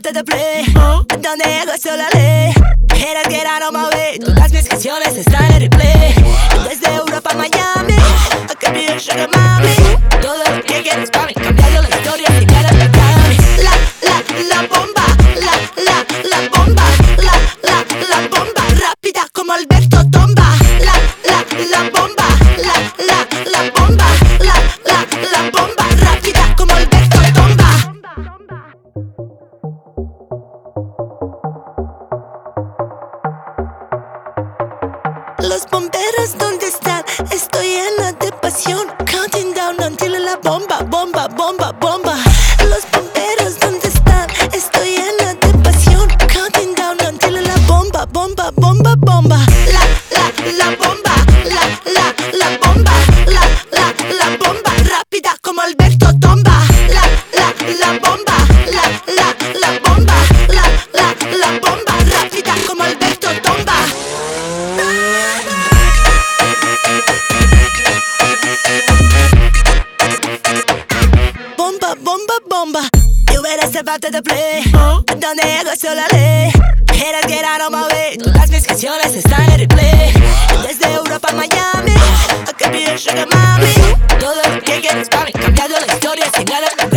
To the play. Donde hago solo ley. Get out of my way. Todas mis canciones están en replay. Desde Europa a Miami. I could be your sugar mami. Todo lo que quieres para mí. Cambiando Los bomberos, ¿dónde están? Estoy llena de Bomba, bomba, bomba. You better step out to the play. Donde hago solo ley. Quieres get out of my way. Todas mis canciones están en replay. Desde Europa a Miami. I could be your sugar mami. Todo lo que quieres para mí. Cambiando la historia sin ganar un